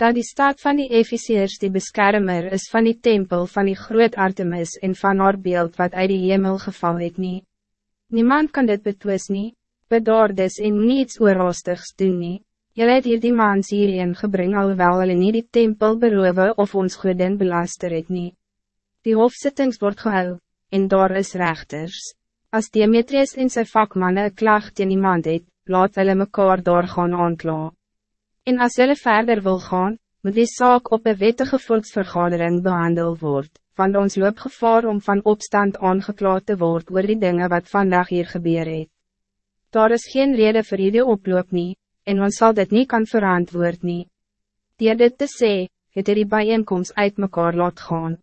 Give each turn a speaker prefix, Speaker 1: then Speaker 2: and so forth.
Speaker 1: dat die stad van die Efesiërs die beschermer is van die tempel van die groot Artemis en van haar beeld wat uit die hemel geval het nie. Niemand kan dit betwis nie, bedaardes en niets oorhaastigs doen nie. Jylle het hier die mans hierheen gebring alhoewel hulle nie die tempel beroof of ons goeden belaster het nie. Die hofsittings word gehou, en daar is rechters. Als Demetrius en sy vakmanne een klacht in iemand het, laat hulle mekaar daar gaan aankla. En als hulle verder wil gaan, moet die zaak op een wettige volksvergadering behandeld worden, want ons loop gevaar om van opstand aangeklaad te worden oor die dingen wat vandaag hier gebeur het. Daar is geen reden voor die oploop nie, en ons zal dit niet kan verantwoord nie. Dier dit te sê, het er die bijeenkomst uit mekaar laat gaan.